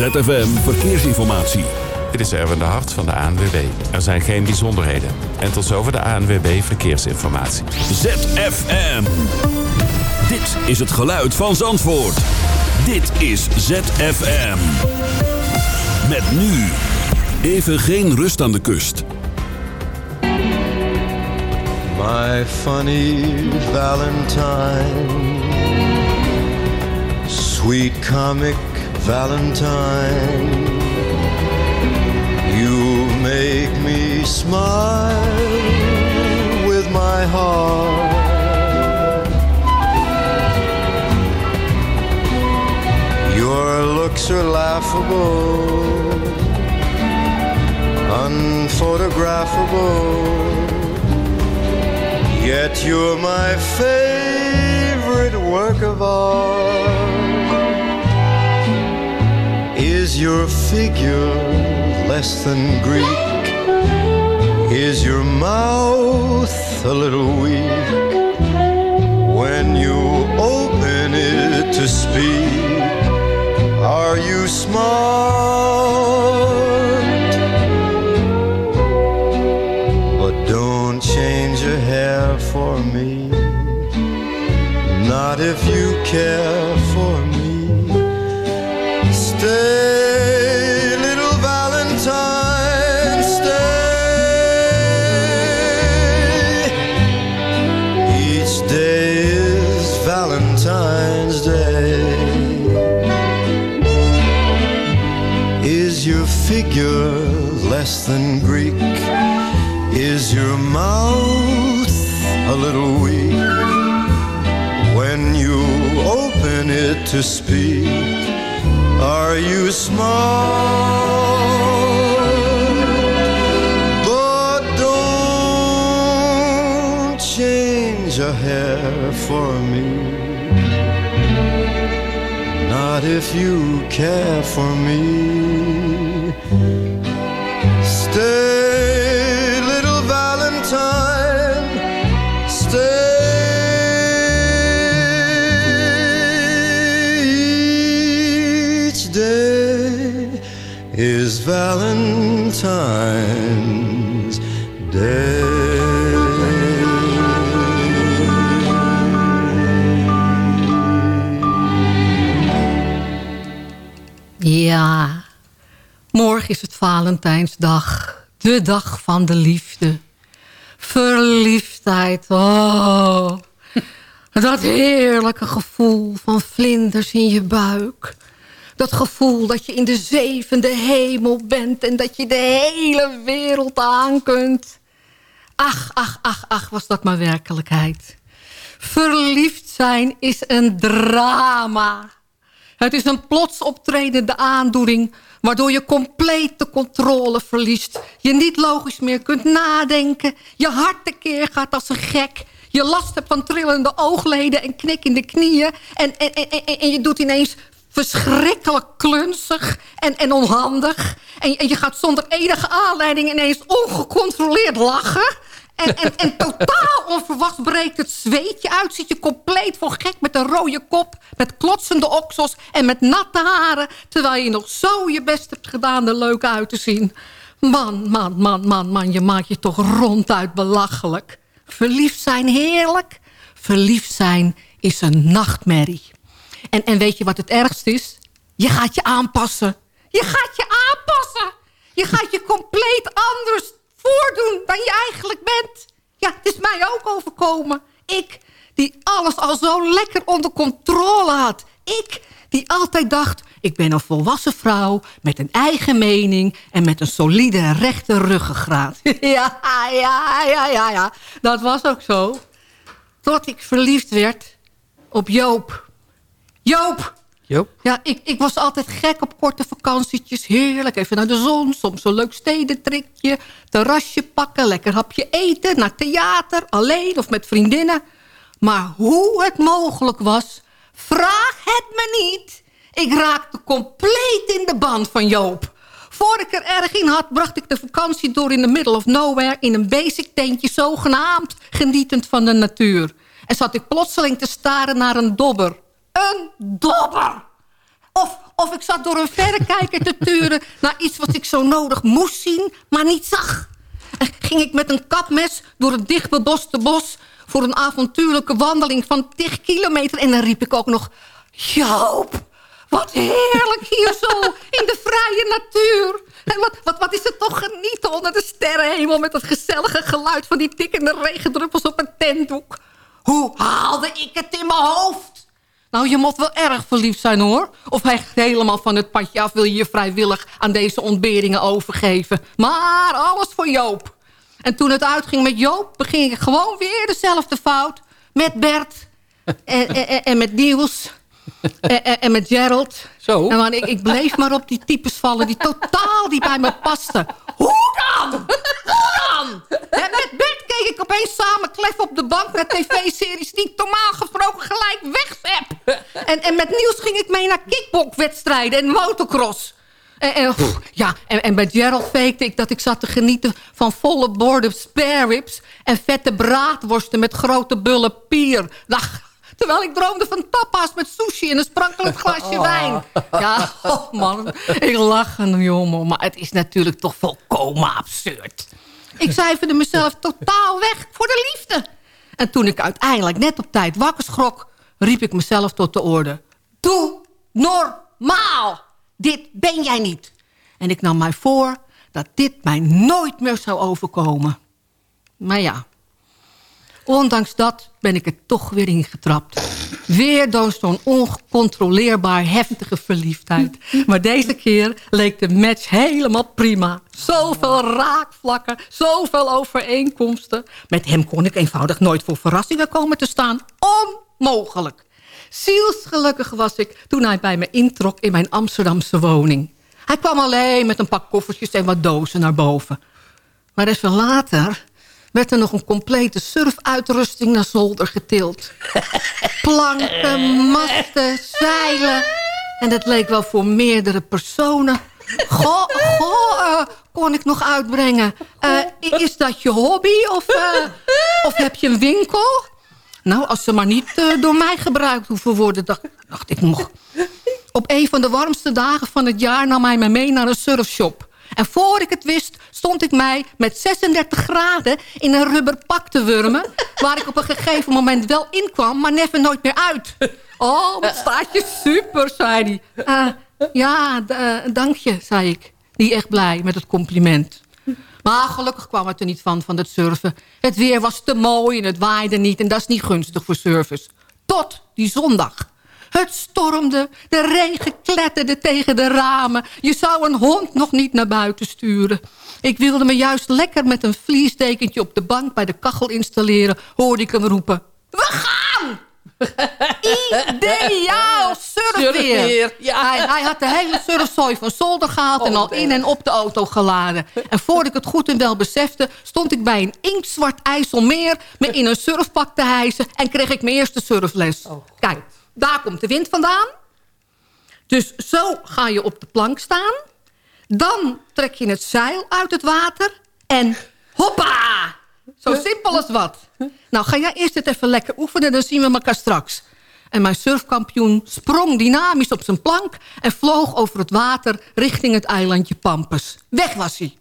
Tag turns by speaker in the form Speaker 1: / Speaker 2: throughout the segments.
Speaker 1: ZFM Verkeersinformatie.
Speaker 2: Dit is Erwin de Hart van de ANWB. Er zijn geen bijzonderheden. En tot zover de ANWB Verkeersinformatie.
Speaker 1: ZFM. Dit is het geluid van Zandvoort. Dit is ZFM. Met nu. Even geen rust aan de kust.
Speaker 3: My funny Valentine. Sweet comic Valentine. You make me smile with my heart. Your looks are laughable, unphotographable. Yet you're my favorite work of art. Is your figure less than Greek? Is your mouth a little weak when you open it to speak? Are you smart? But don't change your hair for me. Not if you care figure less than Greek? Is your mouth a little weak when you open it to speak? Are you smart? But don't change a hair for me. Not if you care for me. Stay, little Valentine. Stay. Each day is Valentine's
Speaker 4: is het Valentijnsdag. De dag van de liefde. Verliefdheid, oh. Dat heerlijke gevoel van vlinders in je buik. Dat gevoel dat je in de zevende hemel bent... en dat je de hele wereld aan kunt. Ach, ach, ach, ach, was dat maar werkelijkheid. Verliefd zijn is een drama. Het is een plots optredende aandoening... waardoor je compleet de controle verliest. Je niet logisch meer kunt nadenken. Je hart tekeer gaat als een gek. Je last hebt van trillende oogleden en knikkende knieën. En, en, en, en, en je doet ineens verschrikkelijk klunzig en, en onhandig. En je gaat zonder enige aanleiding ineens ongecontroleerd lachen... En, en, en totaal onverwachts breekt het zweetje uit. Ziet je compleet voor gek met een rode kop. Met klotsende oksels en met natte haren. Terwijl je nog zo je best hebt gedaan er leuk uit te zien. Man, man, man, man, man. Je maakt je toch ronduit belachelijk. Verliefd zijn heerlijk. Verliefd zijn is een nachtmerrie. En, en weet je wat het ergst is? Je gaat je aanpassen. Je gaat je aanpassen. Je gaat je compleet anders voordoen dan je eigenlijk bent. Ja, het is mij ook overkomen. Ik, die alles al zo lekker onder controle had. Ik, die altijd dacht, ik ben een volwassen vrouw... met een eigen mening en met een solide rechte ruggengraat. ja, ja, ja, ja, ja. Dat was ook zo. Tot ik verliefd werd op Joop. Joop,
Speaker 5: Joop?
Speaker 4: ja, ik, ik was altijd gek op korte vakantietjes. Heerlijk, even naar de zon. Soms een leuk stedentrikje. Terrasje pakken, lekker hapje eten. Naar theater, alleen of met vriendinnen. Maar hoe het mogelijk was, vraag het me niet. Ik raakte compleet in de band van Joop. Voor ik er erg in had, bracht ik de vakantie door in the middle of nowhere... in een basic tentje, zogenaamd genietend van de natuur. En zat ik plotseling te staren naar een dobber. Een dobber! Of, Of ik zat door een verrekijker te turen... naar iets wat ik zo nodig moest zien, maar niet zag. En ging ik met een kapmes door het dichtbeboste bos... voor een avontuurlijke wandeling van 10 kilometer... en dan riep ik ook nog... Joop, wat heerlijk hier zo in de vrije natuur. En wat, wat, wat is het toch genieten onder de sterrenhemel... met dat gezellige geluid van die tikkende regendruppels op een tentdoek. Hoe haalde ik het in mijn hoofd? Nou, je moet wel erg verliefd zijn, hoor. Of hij helemaal van het padje af wil je je vrijwillig aan deze ontberingen overgeven. Maar alles voor Joop. En toen het uitging met Joop, beging ik gewoon weer dezelfde fout. Met Bert en, en, en met Niels en, met Gerald.
Speaker 5: Zo.
Speaker 4: En man, ik, ik bleef maar op die types vallen die totaal niet bij me pasten. Hoe dan? Hoe dan? En met Bert keek ik opeens samen klef op de bank naar tv-series die ik normaal gesproken gelijk wegzep. En, en met Niels ging ik mee naar kickboxwedstrijden en motocross. En, en, pff, ja, en, en bij Gerald fakte ik dat ik zat te genieten van volle borden spare ribs... en vette braadworsten met grote bullen pier. Terwijl ik droomde van tapas met sushi en een sprankelend glasje wijn. Ja, oh man, ik lach aan jongen, maar het is natuurlijk toch volkomen absurd. Ik cijferde mezelf totaal weg voor de liefde. En toen ik uiteindelijk net op tijd wakker schrok... riep ik mezelf tot de orde. Doe normaal! Dit ben jij niet. En ik nam mij voor dat dit mij nooit meer zou overkomen. Maar ja, ondanks dat ben ik er toch weer ingetrapt. Weer door zo'n oncontroleerbaar heftige verliefdheid. Maar deze keer leek de match helemaal prima. Zoveel raakvlakken, zoveel overeenkomsten. Met hem kon ik eenvoudig nooit voor verrassingen komen te staan. Onmogelijk. Zielsgelukkig was ik toen hij bij me introk in mijn Amsterdamse woning. Hij kwam alleen met een pak koffertjes en wat dozen naar boven. Maar even later werd er nog een complete surfuitrusting naar zolder getild. Planken, masten, zeilen. En dat leek wel voor meerdere personen. Goh, goh, uh, kon ik nog uitbrengen. Uh, is dat je hobby of, uh, of heb je een winkel? Nou, als ze maar niet door mij gebruikt hoeven worden, dacht, dacht ik nog. Op een van de warmste dagen van het jaar nam hij me mee naar een surfshop. En voor ik het wist, stond ik mij met 36 graden in een rubber pak te wurmen... waar ik op een gegeven moment wel in kwam, maar never nooit meer uit. Oh, wat staat je super, zei hij. Uh, ja, dank je, zei ik. Die echt blij met het compliment. Maar gelukkig kwam het er niet van, van het surfen. Het weer was te mooi en het waaide niet... en dat is niet gunstig voor surfers. Tot die zondag. Het stormde, de regen kletterde tegen de ramen. Je zou een hond nog niet naar buiten sturen. Ik wilde me juist lekker met een vliesdekentje op de bank bij de kachel installeren... hoorde ik hem roepen. We gaan! Ideaal surfweer. Ja. Hij, hij, had de hele surfzooi van zolder gehaald... en al in en op de auto geladen. En voordat ik het goed en wel besefte... stond ik bij een inktzwart IJsselmeer... me in een surfpak te hijsen... en kreeg ik mijn eerste surfles. Kijk, daar komt de wind vandaan. Dus zo ga je op de plank staan. Dan trek je het zeil uit het water. En hoppa! Zo simpel als wat. Nou, ga jij eerst het even lekker oefenen, dan zien we elkaar straks. En mijn surfkampioen sprong dynamisch op zijn plank... en vloog over het water richting het eilandje Pampus. Weg was hij.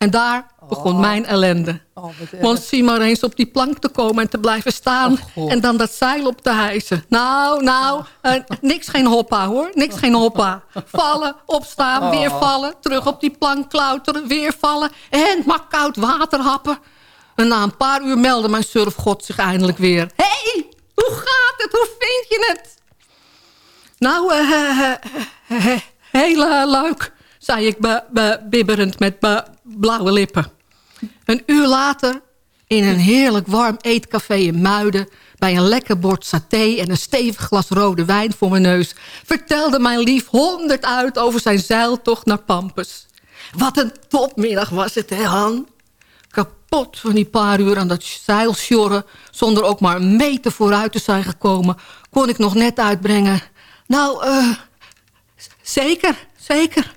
Speaker 4: En daar begon oh. mijn ellende. Oh, Want zie maar eens op die plank te komen en te blijven staan... Oh, en dan dat zeil op te hijsen. Nou, nou, uh, niks geen hoppa hoor. Niks geen hoppa. Vallen, opstaan, oh. weer vallen. Terug op die plank klauteren, weer vallen. En maar koud water happen. En na een paar uur meldde mijn surfgod zich eindelijk weer. Hé, hey, hoe gaat het? Hoe vind je het? Nou, uh, uh, heel leuk, zei ik bibberend met blauwe lippen. Een uur later, in een heerlijk warm eetcafé in Muiden... bij een lekker bord saté en een stevig glas rode wijn voor mijn neus... vertelde mijn lief honderd uit over zijn zeiltocht naar Pampus. Wat een topmiddag was het, hè, Han? Kapot van die paar uur aan dat zeilsjorren... zonder ook maar een meter vooruit te zijn gekomen... kon ik nog net uitbrengen. Nou, uh, zeker, zeker.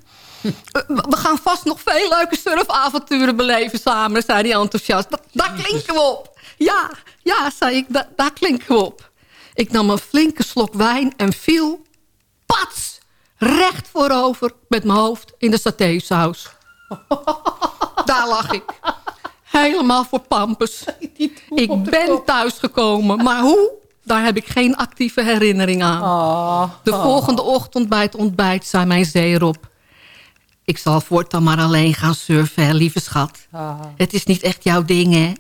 Speaker 4: We gaan vast nog veel leuke surfavonturen beleven samen, zei hij enthousiast. daar klinken we op. Ja, ja, zei ik, daar klinken we op. Ik nam een flinke slok wijn en viel, pats, recht voorover met mijn hoofd in de satésaus. Daar lag ik. Helemaal voor pampus. Ik ben thuisgekomen, maar hoe? Daar heb ik geen actieve herinnering aan.
Speaker 5: Ah.
Speaker 4: De volgende ochtend bij het ontbijt zei mijn zeerop... Ik zal voortaan maar alleen gaan surfen, hè, lieve schat.
Speaker 5: Ah.
Speaker 4: Het is niet echt jouw ding, hè?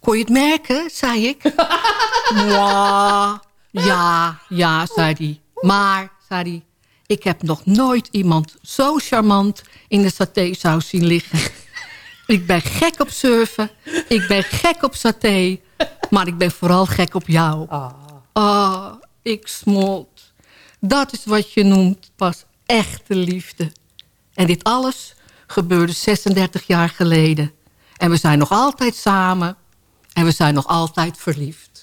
Speaker 4: Kon je het merken, zei ik. Mwah. ja, ja, zei hij. Maar, zei hij, ik heb nog nooit iemand zo charmant in de satésaus zien liggen. Ik ben gek op surfen, ik ben gek op saté, maar ik ben vooral gek op jou. Ah, ik smolt. Dat is wat je noemt pas echte liefde. En dit alles gebeurde 36 jaar geleden. En we zijn nog altijd samen. En we zijn nog altijd verliefd.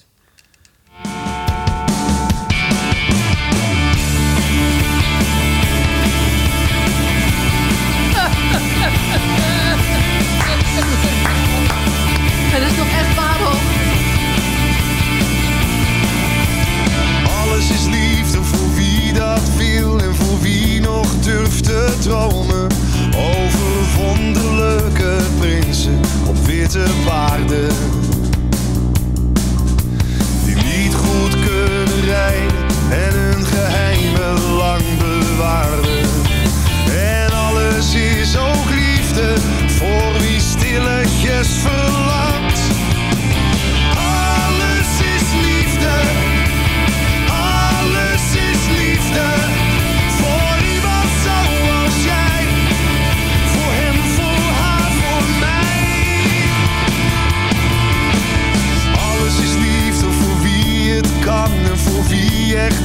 Speaker 3: Dromen. Over wonderlijke prinsen op witte paarden. Die niet goed kunnen rijden en hun geheimen lang bewaarden. En alles is ook liefde voor wie stilletjes verlangt.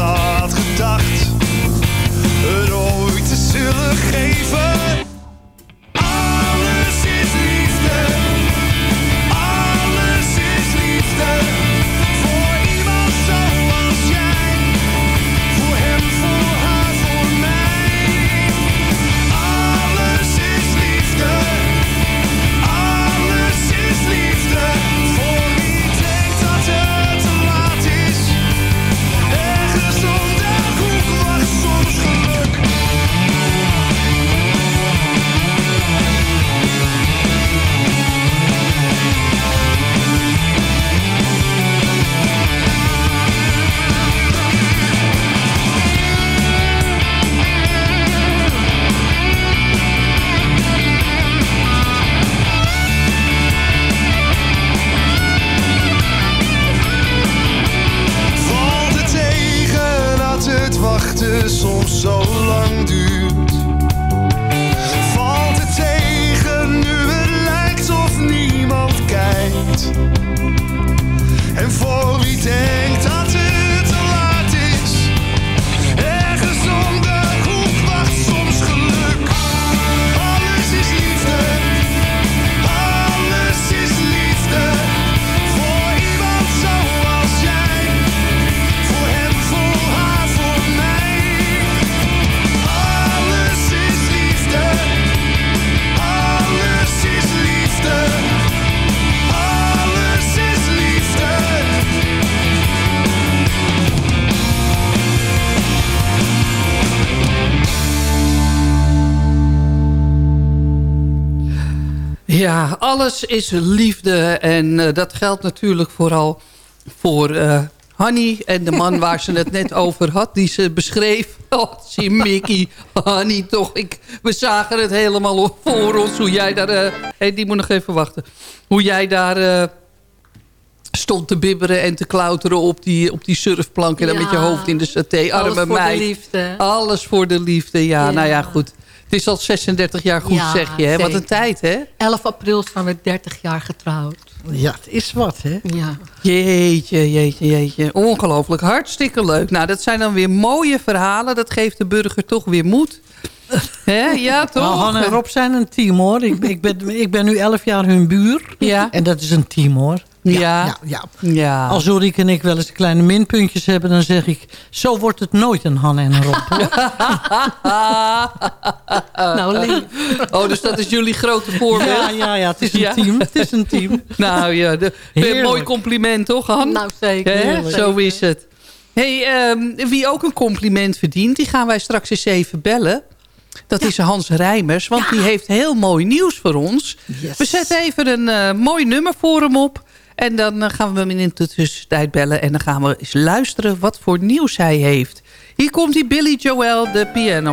Speaker 3: Had gedacht het ooit te zullen geven. Alles is liefde. En
Speaker 5: eh, dat geldt natuurlijk vooral voor uh, Hanny en de man waar ze het net over had. Die ze beschreef. Oh, zie Mickey, Hanny toch. Ik, we zagen het helemaal voor ons. Hoe jij daar... Uh, hey, die moet nog even wachten. Hoe jij daar... Stond te bibberen en te klauteren op die, op die surfplank. En dan met je hoofd in de saté. Arme
Speaker 4: Alles voor de liefde.
Speaker 5: Alles voor de liefde, ja.
Speaker 4: Ja.
Speaker 5: Nou ja, goed. Het is al 36 jaar goed,
Speaker 4: Ja,
Speaker 5: zeg je. Hè? Wat een tijd, hè?
Speaker 4: 11 april zijn we 30 jaar getrouwd.
Speaker 6: Ja, het is wat, hè?
Speaker 4: Ja.
Speaker 5: Jeetje, jeetje, jeetje. Ongelooflijk. Hartstikke leuk. Nou, dat zijn dan weer mooie verhalen. Dat geeft de burger toch weer moed. Hè? Ja, toch?
Speaker 6: Nou, Han en Rob zijn een team, hoor. Ik, ik, ben, ik ben nu 11 jaar hun buur.
Speaker 5: Ja.
Speaker 6: En dat is een team, hoor.
Speaker 5: Ja.
Speaker 6: ja, ja.
Speaker 5: Ja.
Speaker 6: Als Ulrike en ik wel eens kleine minpuntjes hebben... dan zeg ik, zo wordt het nooit een Han en een Rob.
Speaker 4: Nou, lief.
Speaker 5: Oh, dus dat is jullie grote voorbeeld?
Speaker 6: Ja, ja, ja, het is een
Speaker 5: Ja.
Speaker 6: team. Het is een team.
Speaker 5: Nou ja, de, een mooi compliment toch, Han?
Speaker 4: Nou, zeker.
Speaker 5: Zo is het. Hey, ehm, wie ook een compliment verdient, die gaan wij straks eens even bellen. Dat is Hans Rijmers, want die heeft heel mooi nieuws voor ons.
Speaker 6: Yes.
Speaker 5: We zetten even een eh, mooi nummer voor hem op. En dan eh, gaan we hem in de tussentijd bellen. En dan gaan we eens luisteren wat voor nieuws hij heeft. Hier komt die Billy Joel, de Piano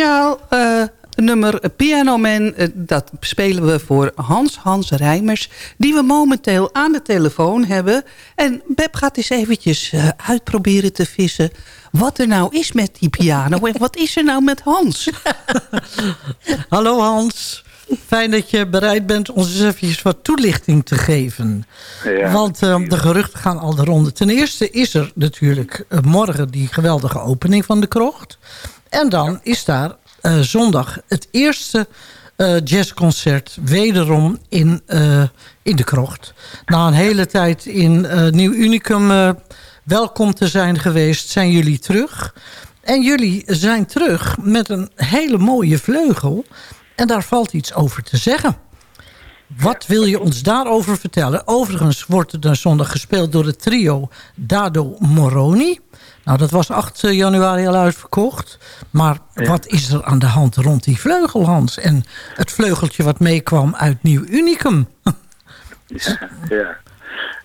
Speaker 5: Speciaal eh, nummer Piano Man. eh, dat spelen we voor Hans Hans Rijmers. Die we momenteel aan de telefoon hebben. En Beb gaat eens eventjes eh, uitproberen te vissen. Wat er nou is met die piano. en wat is er nou met Hans?
Speaker 6: Hallo Hans. Fijn dat je bereid bent ons eens even wat toelichting te geven.
Speaker 7: Ja,
Speaker 6: Want eh, de geruchten gaan al de ronde. Ten eerste is er natuurlijk morgen die geweldige opening van de krocht. En dan is daar eh, zondag het eerste eh, jazzconcert wederom in, eh, in de krocht. Na een hele tijd in Nieuw Unicum welkom te zijn geweest, zijn jullie terug. En jullie zijn terug met een hele mooie vleugel. En daar valt iets over te zeggen. Wat wil je ons daarover vertellen? Overigens wordt er dan zondag gespeeld door het trio Dado Moroni. Nou, dat was 8 januari al uitverkocht. Maar wat is er aan de hand rond die vleugel, Hans? En het vleugeltje wat meekwam uit Nieuw Unicum.
Speaker 7: Ja.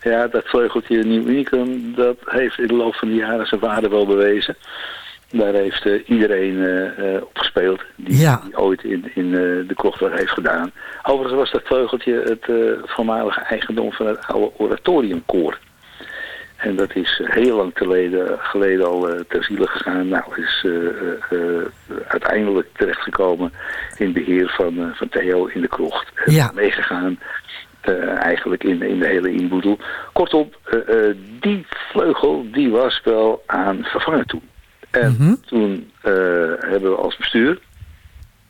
Speaker 7: ja, dat vleugeltje Nieuw Unicum, dat heeft in de loop van de jaren zijn waarde wel bewezen. Daar heeft eh, iedereen eh, eh, op gespeeld die,
Speaker 6: Ja.
Speaker 7: die ooit in, in eh, de krocht wat heeft gedaan. Overigens was dat vleugeltje het eh, voormalige eigendom van het oude oratoriumkoor. En dat is heel lang geleden, geleden al eh, ter ziele gegaan. Nou, is eh, eh, eh, uiteindelijk terechtgekomen in beheer van, eh, van Theo in de krocht. En
Speaker 6: Ja.
Speaker 7: Meegegaan eh, eigenlijk in, in de hele inboedel. Kortom, eh, eh, die vleugel die was wel aan vervangen toe. En
Speaker 6: Mhm.
Speaker 7: toen eh, hebben we als bestuur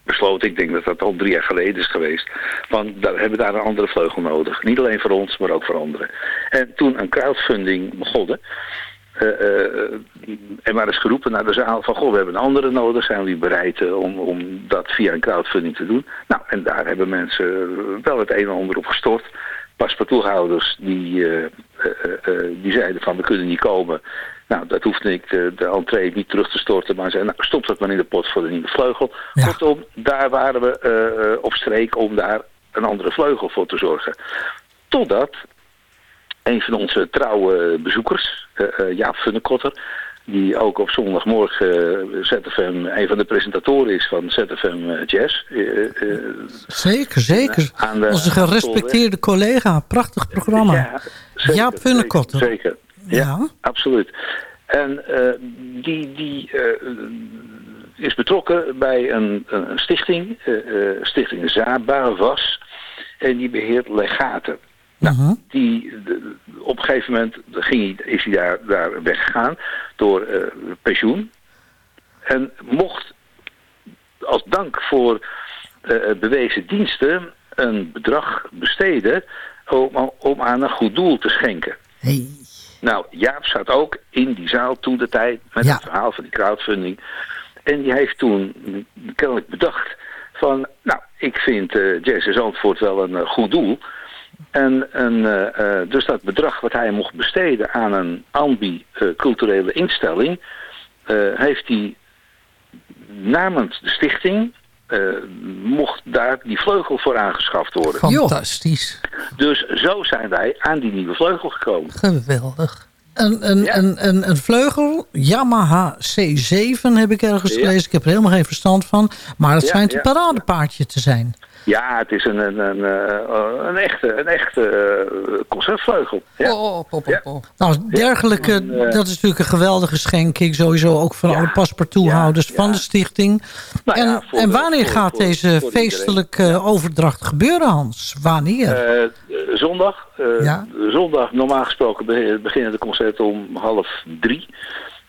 Speaker 7: besloten, ik denk dat dat al drie jaar geleden is geweest, van daar hebben we daar een andere vleugel nodig. Niet alleen voor ons, maar ook voor anderen. En toen een crowdfunding begonnen, eh, eh, en maar eens geroepen naar de zaal van, goh, we hebben een andere nodig, zijn jullie bereid eh, om, om dat via een crowdfunding te doen? Nou, en daar hebben mensen wel het een en ander op gestort. Paspartouthouders die, die zeiden van, we kunnen niet komen. Nou, dat hoeft niet, de, de entree niet terug te storten, maar zeiden, nou, stop dat maar in de pot voor de nieuwe vleugel.
Speaker 6: Ja.
Speaker 7: Kortom, daar waren we eh, eh, op streek om daar een andere vleugel voor te zorgen. Totdat een van onze trouwe bezoekers, eh, eh, Jaap Funnekotter, die ook op zondagmorgen eh, ZFM een van de presentatoren is van ZFM eh, Jazz. eh, eh,
Speaker 6: Zeker, zeker.
Speaker 7: aan de-
Speaker 6: Onze gerespecteerde collega. Prachtig programma.
Speaker 7: ja, zeker,
Speaker 6: Jaap Funnekotter.
Speaker 7: Zeker. Ja,
Speaker 6: Ja.
Speaker 7: absoluut. En eh, die, die eh, is betrokken bij een, een stichting, eh, Stichting Zaba was, en die beheert legaten. Nou,
Speaker 6: Mhm.
Speaker 7: die, de- op een gegeven moment ging hij, is hij daar, daar weggegaan door pensioen. En mocht als dank voor eh, bewezen diensten een bedrag besteden om, om aan een goed doel te schenken.
Speaker 6: Hey.
Speaker 7: Nou, Jaap zat ook in die zaal toen de tijd met
Speaker 6: Ja.
Speaker 7: het verhaal van die crowdfunding. En die heeft toen kennelijk bedacht van, nou, ik vind Jazz in Zandvoort wel een eh, goed doel. En, en eh, dus dat bedrag wat hij mocht besteden aan een ambi-culturele instelling, heeft hij namens de stichting, eh, mocht daar die vleugel voor aangeschaft worden.
Speaker 5: Fantastisch.
Speaker 7: Dus zo zijn wij aan die nieuwe vleugel gekomen.
Speaker 5: Geweldig.
Speaker 6: Een, een,
Speaker 7: Ja.
Speaker 6: een, een, een vleugel, Yamaha C7 heb ik ergens
Speaker 7: Ja.
Speaker 6: gelezen. Ik heb er helemaal geen verstand van. Maar het
Speaker 7: Ja,
Speaker 6: schijnt een paradepaardje te zijn.
Speaker 7: Ja, het is een, een, een, eh, een echte, een echte eh, concertvleugel. Ja.
Speaker 5: Oh, oh, oh,
Speaker 7: Ja.
Speaker 5: oh.
Speaker 6: Nou, dergelijke,
Speaker 7: eh,
Speaker 6: dat is natuurlijk een geweldige schenking. Sowieso ook voor alle paspartouthouders van de stichting.
Speaker 7: Nou
Speaker 6: en, en wanneer
Speaker 7: voor-
Speaker 6: gaat
Speaker 7: voor-
Speaker 6: deze
Speaker 7: voor
Speaker 6: feestelijke overdracht gebeuren, Hans? Wanneer?
Speaker 7: Zondag.
Speaker 6: Ja.
Speaker 7: Zondag, normaal gesproken be- beginnen de concerten om half drie.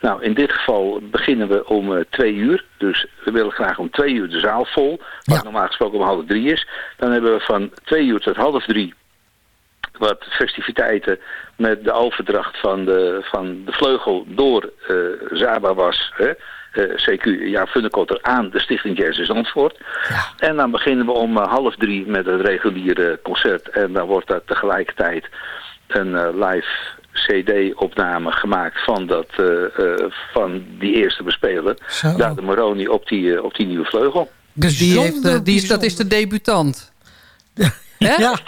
Speaker 7: Nou, in dit geval beginnen we om eh, twee uur. Dus we willen graag om twee uur de zaal vol. Wat
Speaker 6: Ja.
Speaker 7: normaal gesproken om half drie is. Dan hebben we van twee uur tot half drie wat festiviteiten met de overdracht van de, van de vleugel door eh Zaba was. Hè? eh, CQ ja, Funnekotter aan de Stichting Jazz in Zandvoort. En dan beginnen we om half drie met het reguliere concert. En dan wordt dat tegelijkertijd een live CD-opname gemaakt van, dat, eh, eh, van die eerste bespeler.
Speaker 6: Zo.
Speaker 7: Daar de Moroni op die, eh, op die nieuwe vleugel.
Speaker 5: Dus die heeft, die is, dat is de debutant. Hè?
Speaker 6: Ja,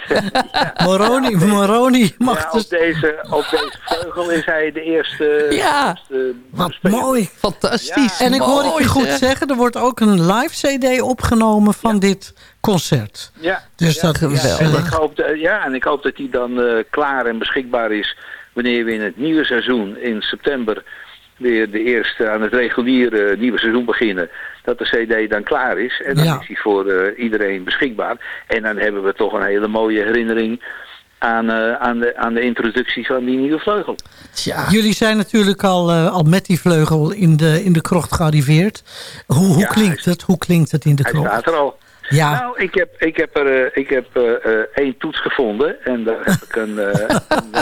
Speaker 6: Moroni, Moroni mag
Speaker 7: Ja,
Speaker 6: dus...
Speaker 7: op, deze, op deze vleugel is hij de eerste.
Speaker 5: Ja.
Speaker 7: eerste
Speaker 6: Wat mooi.
Speaker 5: Fantastisch.
Speaker 6: En ik hoor je goed
Speaker 5: zeg.
Speaker 6: zeggen, er wordt ook een live cd opgenomen van dit concert.
Speaker 7: Ja,
Speaker 6: Dus
Speaker 7: ja,
Speaker 6: dat is...
Speaker 5: geweldig.
Speaker 7: En ik hoop, dat- ja, en ik hoop dat die dan eh, klaar en beschikbaar is wanneer we in het nieuwe seizoen in september weer de eerste aan het reguliere nieuwe seizoen beginnen. Dat de cd dan klaar is en dan
Speaker 6: Ja.
Speaker 7: is die voor eh, iedereen beschikbaar. En dan hebben we toch een hele mooie herinnering aan, eh, aan, de, aan de introductie van die nieuwe vleugel.
Speaker 6: Jullie zijn natuurlijk al, eh, al met die vleugel in de, in de krocht gearriveerd. Hoe, hoe
Speaker 7: Ja,
Speaker 6: klinkt het? Hoe klinkt het in de
Speaker 7: Hij
Speaker 6: krocht?
Speaker 7: staat er al.
Speaker 6: Ja,
Speaker 7: Nou, ik heb, ik heb er ik heb, eh, eh, één toets gevonden en daar heb ik een, eh, een,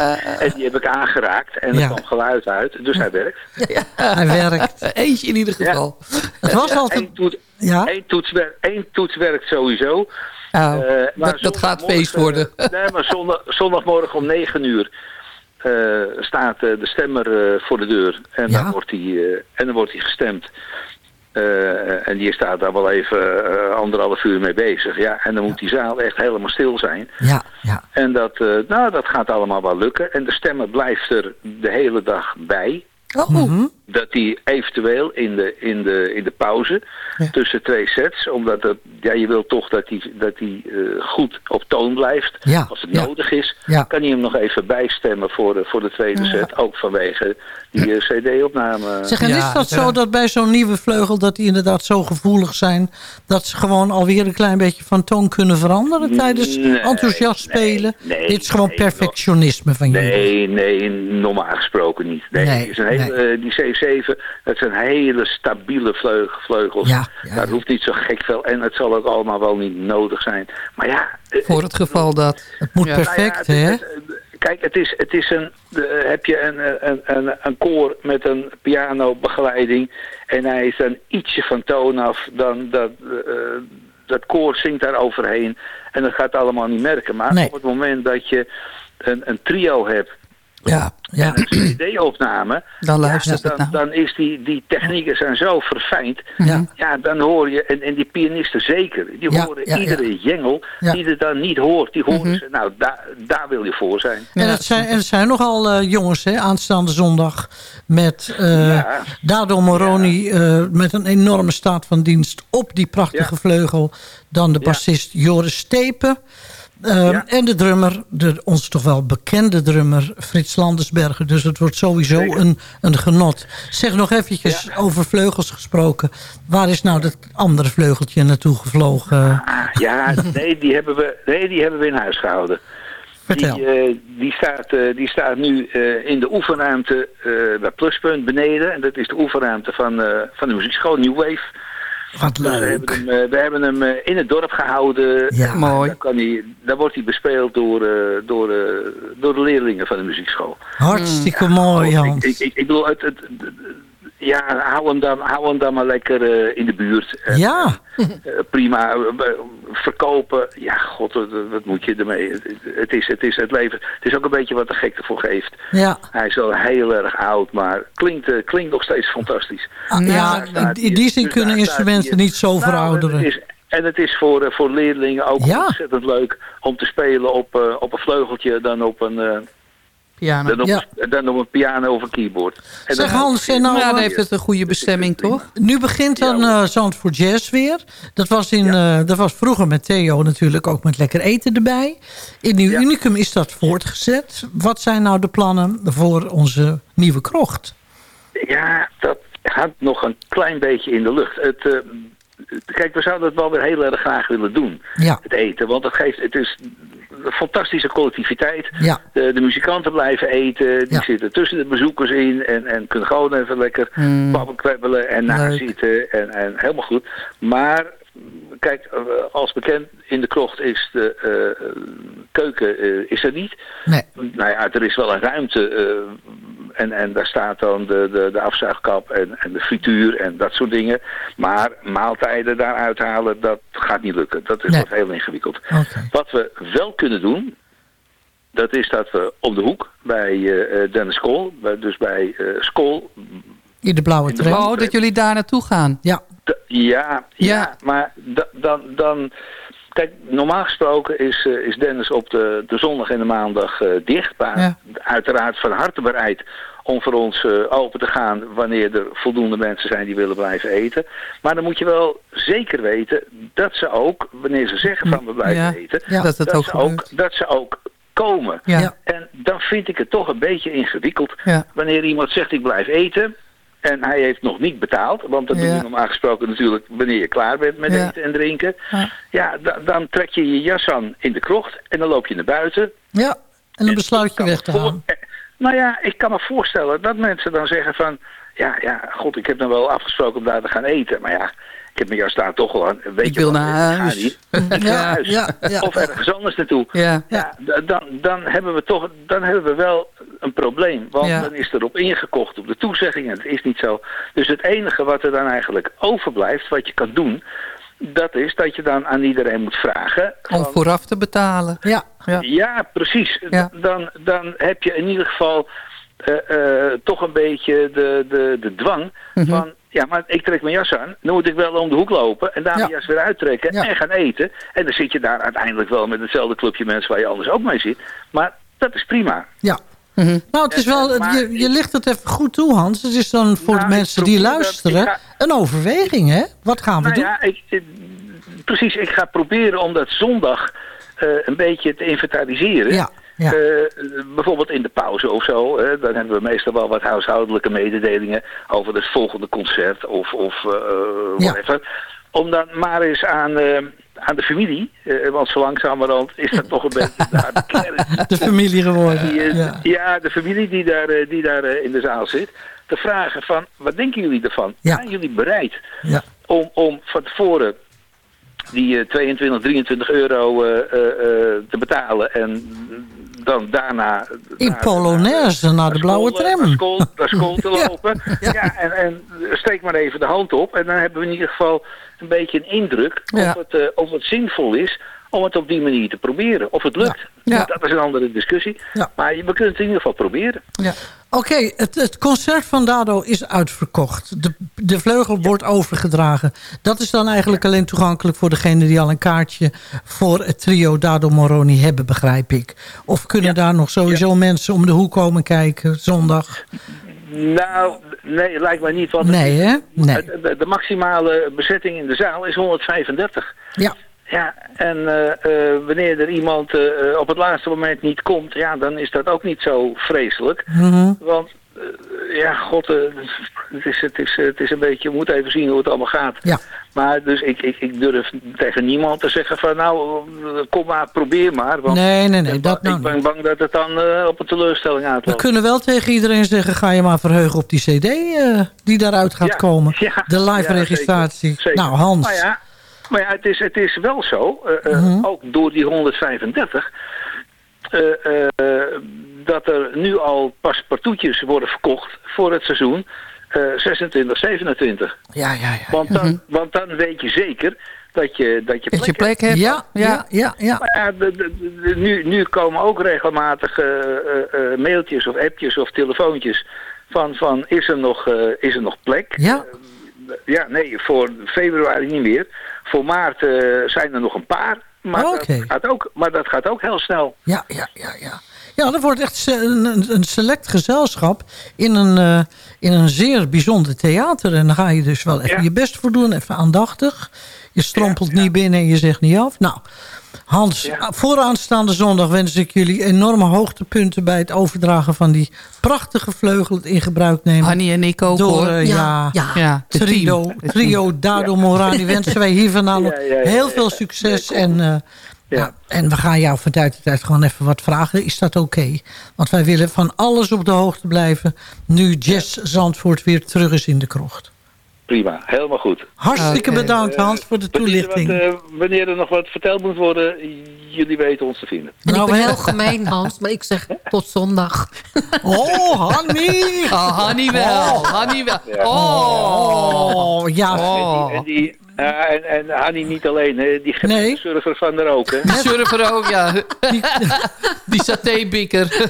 Speaker 7: eh, en die heb ik aangeraakt en er
Speaker 6: Ja.
Speaker 7: kwam geluid uit, dus hij werkt.
Speaker 6: hij werkt.
Speaker 5: Eh, Eentje in ieder geval.
Speaker 6: Het was altijd...
Speaker 7: Eén toets,
Speaker 6: Ja,
Speaker 7: één toets, wer- één toets werkt sowieso.
Speaker 5: Nou,
Speaker 7: Eh, maar
Speaker 5: dat, dat gaat feest worden.
Speaker 7: nee, maar zondag, zondagmorgen om 9 uur eh, staat eh, de stemmer eh, voor de deur en,
Speaker 6: Ja.
Speaker 7: dan wordt hij, eh, en dan wordt hij gestemd. Eh, en die staat daar wel even eh, anderhalf uur mee bezig. Ja, en dan moet die zaal echt helemaal stil zijn.
Speaker 6: ja, ja.
Speaker 7: En dat, eh, nou, dat gaat allemaal wel lukken. En de stemmer blijft er de hele dag bij.
Speaker 5: Oh,
Speaker 6: Mhm.
Speaker 7: Dat hij eventueel in de, in de, in de pauze
Speaker 6: Ja.
Speaker 7: tussen twee sets, omdat het, ja, je wil toch dat hij dat hij eh, goed op toon blijft.
Speaker 6: Ja,
Speaker 7: Als het
Speaker 6: ja.
Speaker 7: nodig is,
Speaker 6: Ja.
Speaker 7: kan hij hem nog even bijstemmen voor de, voor de tweede set. Ook vanwege die eh, cd-opname.
Speaker 6: Zeg, en
Speaker 5: Ja,
Speaker 6: is dat zo dat bij zo'n nieuwe vleugel... dat die inderdaad zo gevoelig zijn... dat ze gewoon alweer een klein beetje van toon kunnen veranderen... tijdens
Speaker 7: Nee,
Speaker 6: enthousiast
Speaker 7: nee,
Speaker 6: spelen?
Speaker 7: nee,
Speaker 6: Dit is gewoon
Speaker 7: nee,
Speaker 6: perfectionisme van jullie.
Speaker 7: Nee, nee, normaal gesproken niet. Nee,
Speaker 6: Nee,
Speaker 7: het is een hele, die C7, dat zijn hele stabiele vleug- vleugels.
Speaker 6: Ja, ja,
Speaker 7: Daar
Speaker 6: ja.
Speaker 7: hoeft niet zo gek veel en het zal ook allemaal wel niet nodig zijn. Maar ja... eh,
Speaker 5: Voor het geval dat.
Speaker 6: Het moet
Speaker 5: Ja.
Speaker 6: perfect,
Speaker 7: nou ja,
Speaker 6: hè?
Speaker 7: het- het- Kijk, het is, het is een, de- heb je een, een, een, een koor met een pianobegeleiding en hij is dan ietsje van toon af, dan dat, eh, dat koor zingt daar overheen en dat gaat allemaal niet merken. Maar
Speaker 6: Nee.
Speaker 7: op het moment dat je een, een trio hebt
Speaker 6: Ja, ja.
Speaker 7: en een cd-opname,
Speaker 5: Dan luistert
Speaker 7: ja,
Speaker 5: het
Speaker 7: dan,
Speaker 5: nou.
Speaker 7: dan is die, die technieken zijn zo verfijnd.
Speaker 6: Ja.
Speaker 7: Ja, dan hoor je, en, en die pianisten zeker, die
Speaker 6: Ja,
Speaker 7: horen
Speaker 6: ja, ja.
Speaker 7: iedere jengel
Speaker 6: Ja.
Speaker 7: die er dan niet hoort, die horen
Speaker 5: Mhm.
Speaker 7: ze. Nou, daar daar wil je voor zijn.
Speaker 6: En het zijn, en het zijn nogal eh, jongens, hè, aanstaande zondag. Met eh
Speaker 7: Ja.
Speaker 6: Dado Moroni eh, met een enorme staat van dienst op die prachtige
Speaker 7: Ja.
Speaker 6: vleugel. Dan de
Speaker 7: Ja.
Speaker 6: bassist Joris Stepen. Eh,
Speaker 7: Ja.
Speaker 6: En de drummer, de, ons toch wel bekende drummer Frits Landersberger. Dus het wordt sowieso een, een genot. Zeg nog eventjes over vleugels gesproken. Waar is nou dat andere vleugeltje naartoe gevlogen?
Speaker 7: Ah, ja, nee die, hebben we, nee, die hebben we in huis gehouden.
Speaker 6: Vertel.
Speaker 7: Die, eh, die, staat, eh, die staat nu eh, in de oefenruimte bij Pluspunt beneden. En dat is de oefenruimte van, van de muziekschool New Wave.
Speaker 6: Wat
Speaker 7: We hebben
Speaker 6: leuk.
Speaker 7: hem, eh, we hebben hem eh, in het dorp gehouden.
Speaker 6: Ja.
Speaker 5: Mooi.
Speaker 7: Daar, kan hij, daar wordt hij bespeeld door, eh, door, eh, door de leerlingen van de muziekschool.
Speaker 6: Hartstikke mooi, Hans.
Speaker 7: Ik, ik, ik bedoel, het, het, ja, hou hem, dan, hou hem dan maar lekker eh, in de buurt. En,
Speaker 6: Ja.
Speaker 7: eh, prima. eh, verkopen. Ja, god, wat, wat moet je ermee? Het, is, het is het leven. Het is ook een beetje wat de gek ervoor geeft.
Speaker 6: Ja.
Speaker 7: Hij is al heel erg oud, maar klinkt, eh, klinkt nog steeds fantastisch.
Speaker 6: Ah, ja, in, die zin
Speaker 7: Dus
Speaker 6: kunnen instrumenten niet zo
Speaker 7: Nou,
Speaker 6: verouderen.
Speaker 7: en het is voor, eh, voor leerlingen ook
Speaker 6: Ja.
Speaker 7: ontzettend leuk om te spelen op, eh, op een vleugeltje dan op een, eh,
Speaker 5: piano.
Speaker 7: Dan op,
Speaker 6: Ja.
Speaker 7: dan op een piano of een keyboard. En
Speaker 6: Zeg
Speaker 7: dan-
Speaker 6: Hans, en nou,
Speaker 5: Ja, dan heeft het een goede bestemming, toch?
Speaker 6: nu begint dan eh Zandvoort Jazz weer. Dat was, in, eh, dat was vroeger met Theo natuurlijk ook met lekker eten erbij. In Nieuw
Speaker 7: Ja.
Speaker 6: Unicum is dat voortgezet. Wat zijn nou de plannen voor onze nieuwe krocht?
Speaker 7: Ja, dat hangt nog een klein beetje in de lucht. Het, eh, kijk, we zouden het wel weer heel erg graag willen doen.
Speaker 6: Ja,
Speaker 7: Het eten. Want het geeft, het is een fantastische collectiviteit.
Speaker 6: ja,
Speaker 7: De, de muzikanten blijven eten. Die
Speaker 5: Ja.
Speaker 7: zitten tussen de bezoekers in. En, en kunnen gewoon even lekker
Speaker 5: Mm.
Speaker 7: babbelkwebbelen en nazitten. En, en helemaal goed. Maar kijk, eh, als bekend in de krocht is de eh, keuken eh, is er niet.
Speaker 6: nee.
Speaker 7: Nou ja, er is wel een ruimte. en, en daar staat dan de, de, de afzuigkap en, en de frituur en dat soort dingen. Maar maaltijden daaruit halen, dat gaat niet lukken. Dat is
Speaker 6: Nee.
Speaker 7: wat heel ingewikkeld. Wat we wel kunnen doen, dat is dat we op de hoek bij Dennis Kool, dus bij Skool,
Speaker 6: In de blauwe
Speaker 7: In de
Speaker 6: tram.
Speaker 7: blauwe-
Speaker 5: Oh, dat jullie daar naartoe gaan.
Speaker 6: Ja,
Speaker 7: D- Ja, ja,
Speaker 5: Ja.
Speaker 7: maar da- dan, dan... Kijk, normaal gesproken is, eh, is Dennis op de, de zondag en de maandag eh, dicht. Maar
Speaker 5: Ja.
Speaker 7: uiteraard van harte bereid om voor ons eh, open te gaan wanneer er voldoende mensen zijn die willen blijven eten. Maar dan moet je wel zeker weten dat ze ook, wanneer ze zeggen van we blijven
Speaker 5: Ja.
Speaker 7: eten,
Speaker 6: Ja.
Speaker 5: Dat ook
Speaker 7: ze ook,
Speaker 5: gebeurt.
Speaker 7: dat ze ook komen. En dan vind ik het toch een beetje ingewikkeld
Speaker 5: Ja.
Speaker 7: wanneer iemand zegt ik blijf eten en hij heeft nog niet betaald, want dat doe
Speaker 5: Ja.
Speaker 7: je normaal gesproken natuurlijk wanneer je klaar bent met
Speaker 5: Ja.
Speaker 7: eten en drinken.
Speaker 5: Ja.
Speaker 7: Ja, da- dan trek je je jas aan in de krocht en dan loop je naar buiten.
Speaker 6: ja. En dan besluit je weg te gaan.
Speaker 7: eh, Nou ja, ik kan me voorstellen dat mensen dan zeggen van... Ja, ja, god, ik heb dan wel afgesproken om daar te gaan eten. Maar ja, ik heb mijn jas daar toch al aan. Weet
Speaker 5: Ik
Speaker 7: je
Speaker 5: wil
Speaker 7: wat,
Speaker 5: naar
Speaker 7: ik ga
Speaker 5: huis.
Speaker 7: niet. Ik ga
Speaker 6: Ja,
Speaker 7: naar huis.
Speaker 6: ja, ja.
Speaker 7: Of ergens anders naartoe.
Speaker 5: Ja.
Speaker 7: Dan, dan hebben we toch dan hebben we wel een probleem. Want
Speaker 5: Ja.
Speaker 7: dan is erop ingekocht op de toezegging en het is niet zo. Dus het enige wat er dan eigenlijk overblijft, wat je kan doen... dat is dat je dan aan iedereen moet vragen...
Speaker 5: Om
Speaker 7: van,
Speaker 5: vooraf te betalen.
Speaker 6: Ja,
Speaker 5: Ja.
Speaker 7: ja, precies. Dan, dan heb je in ieder geval eh, eh, toch een beetje de, de, de dwang
Speaker 5: Mhm.
Speaker 7: van... Ja, maar ik trek mijn jas aan. Dan moet ik wel om de hoek lopen en daar
Speaker 6: Ja.
Speaker 7: mijn jas weer uittrekken
Speaker 6: Ja.
Speaker 7: en gaan eten. En dan zit je daar uiteindelijk wel met hetzelfde clubje mensen waar je anders ook mee zit. Maar dat is prima.
Speaker 6: ja.
Speaker 5: Mhm.
Speaker 6: Nou, het is
Speaker 7: En,
Speaker 6: wel,
Speaker 7: maar
Speaker 6: je, je licht het even goed toe, Hans. Het is dan voor
Speaker 7: Nou,
Speaker 6: de mensen die luisteren
Speaker 7: ga-
Speaker 6: een overweging, hè? Wat gaan we
Speaker 7: Nou
Speaker 6: doen?
Speaker 7: ja, ik, ik- precies. Ik ga proberen om dat zondag eh, een beetje te inventariseren.
Speaker 6: Ja, ja.
Speaker 7: Eh, bijvoorbeeld in de pauze of zo. Hè, dan hebben we meestal wel wat huishoudelijke mededelingen over het volgende concert of, of eh,
Speaker 6: Ja.
Speaker 7: whatever. Om dan maar eens aan, eh, aan de familie, want zo langzamerhand is dat toch een beetje daar de kern.
Speaker 6: De familie geworden.
Speaker 7: Die,
Speaker 6: ja.
Speaker 7: ja. de familie die daar, die daar in de zaal zit. Te vragen van, wat denken jullie ervan? Zijn jullie bereid om, om van tevoren die eh, 22, 23 euro te betalen en dan daarna...
Speaker 6: In
Speaker 7: naar-
Speaker 6: Polonaise naar de blauwe
Speaker 7: school, eh,
Speaker 6: tram.
Speaker 7: Naar school, naar school te lopen.
Speaker 6: ja.
Speaker 7: Ja, en, en steek maar even de hand op. En dan hebben we in ieder geval een beetje een indruk
Speaker 5: Ja.
Speaker 7: of, het, eh, of het zinvol is om het op die manier te proberen. Of het lukt.
Speaker 5: Ja.
Speaker 7: Dat is een andere discussie.
Speaker 6: Ja.
Speaker 7: Maar we kunnen het in ieder geval proberen.
Speaker 5: Ja.
Speaker 6: Oké, het, het concert van Dado is uitverkocht. De, de vleugel wordt overgedragen. Dat is dan eigenlijk alleen toegankelijk voor degenen die al een kaartje... voor het trio Dado Moroni hebben, begrijp ik. Of kunnen daar nog sowieso mensen om de hoek komen kijken zondag?
Speaker 7: Nou, nee, lijkt mij niet. Want
Speaker 6: Nee, hè? Nee.
Speaker 7: De, de maximale bezetting in de zaal is 135.
Speaker 6: Ja,
Speaker 7: Ja, en eh, eh, wanneer er iemand eh, op het laatste moment niet komt, ja, dan is dat ook niet zo vreselijk.
Speaker 6: mhm.
Speaker 7: Want, ja, god, het, is, het, is, het is een beetje, je moet even zien hoe het allemaal gaat.
Speaker 6: ja.
Speaker 7: Maar dus ik, ik, ik durf tegen niemand te zeggen van, nou, kom maar, probeer maar. Want
Speaker 6: Nee, nee, nee, dat nou
Speaker 7: ik ben bang dat het dan op een teleurstelling
Speaker 6: We
Speaker 7: uitloopt.
Speaker 6: kunnen wel tegen iedereen zeggen... ga je maar verheugen op die cd die daaruit gaat
Speaker 7: Ja,
Speaker 6: komen.
Speaker 7: ja,
Speaker 6: de live registratie.
Speaker 7: zeker, zeker.
Speaker 6: Nou, Hans.
Speaker 7: Ja, maar ja, het is, het is wel zo, eh, eh,
Speaker 6: Mhm.
Speaker 7: ook door die 135, eh, eh, dat er nu al paspartoutjes worden verkocht voor het seizoen eh 26, 27.
Speaker 6: Ja, ja, ja.
Speaker 7: Want dan, want dan weet je zeker dat je, dat je
Speaker 5: Dat je
Speaker 7: plek
Speaker 5: plek hebt.
Speaker 6: Ja, ja, ja, ja.
Speaker 7: maar ja, de, de- de- nu, nu komen ook regelmatig eh, eh, eh, mailtjes of appjes of telefoontjes van, van is, er nog, eh, is er nog plek?
Speaker 6: Ja.
Speaker 7: Ja, nee, voor februari niet meer. Voor maart eh, zijn er nog een paar. Maar, dat gaat ook, maar dat gaat ook heel snel.
Speaker 6: Ja, ja, ja, ja. Ja, er wordt echt een, een, select gezelschap in een, eh, in een zeer bijzonder theater. En dan ga je dus wel even
Speaker 7: Ja.
Speaker 6: je best voor doen, even aandachtig. Je strompelt niet binnen en je zegt niet af. Nou, Hans,
Speaker 7: Ja.
Speaker 6: vooraanstaande zondag wens ik jullie enorme hoogtepunten... bij het overdragen van die prachtige vleugel in gebruik nemen.
Speaker 5: Hanny en ik ook
Speaker 6: Door,
Speaker 5: hoor.
Speaker 6: eh, ja,
Speaker 4: ja.
Speaker 6: trio, trio Dado Morani wensen wij hier vandaan nog
Speaker 7: ja,
Speaker 6: heel
Speaker 7: ja.
Speaker 6: veel succes. En, eh, ja.
Speaker 7: Ja.
Speaker 6: en we gaan jou van tijd tot tijd gewoon even wat vragen. Is dat oké? Want wij willen van alles op de hoogte blijven... nu Jess Zandvoort weer terug is in de krocht.
Speaker 7: Prima, helemaal goed.
Speaker 6: Hartstikke bedankt Hans voor de
Speaker 7: er, wat,
Speaker 6: toelichting.
Speaker 7: eh, wanneer er nog wat verteld moet worden, jullie weten ons te vinden.
Speaker 4: En
Speaker 6: Nou,
Speaker 4: ik ben heel gemeen, Hans, maar ik zeg tot zondag.
Speaker 6: Oh, Hanny!
Speaker 5: Oh, Hanny wel. Hanny wel.
Speaker 7: Ja.
Speaker 5: Oh.
Speaker 6: Oh, ja.
Speaker 5: Oh.
Speaker 7: En die, ja, en, en Hanni niet alleen, hè, die
Speaker 6: Nee.
Speaker 7: surfer van er ook. Hè?
Speaker 5: Die surfer ook, ja. Die satébikker.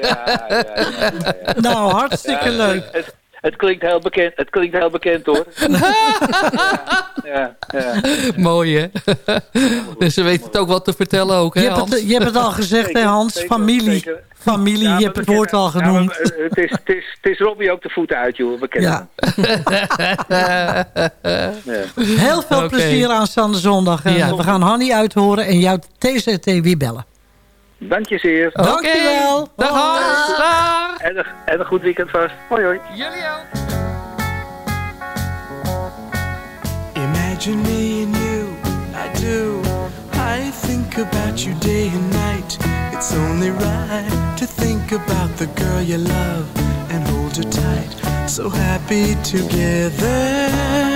Speaker 7: Ja, ja, ja, ja, ja.
Speaker 6: Nou, hartstikke
Speaker 7: Ja,
Speaker 6: leuk.
Speaker 7: Het, het, klinkt heel bekend, het klinkt heel bekend hoor. ja, ja, ja.
Speaker 5: Mooi, hè? Dus ze weten het ook wat te vertellen ook,
Speaker 6: Je
Speaker 5: hè,
Speaker 6: hebt,
Speaker 5: Hans?
Speaker 6: het, je hebt het al gezegd, hè Hans? Familie. Familie,
Speaker 7: Ja,
Speaker 6: je hebt het woord al
Speaker 7: ja,
Speaker 6: genoemd.
Speaker 7: eh, het, is, het, is, het is Robbie ook de voeten uit, joh. We kennen
Speaker 6: Ja. Heel veel
Speaker 5: Oké.
Speaker 6: plezier aanstaande zondag. En. We gaan Hanny uithoren en jou TZT weer bellen.
Speaker 7: Dank je zeer.
Speaker 5: Oké.
Speaker 6: Dankjewel.
Speaker 5: Dag Hans. Dag.
Speaker 7: En, een, en een goed weekend vast. Hoi hoi.
Speaker 5: Jullie ook.
Speaker 8: Imagine me and you, I do. I think about you day and night. It's only right to think about the girl you love and hold her tight. So happy together.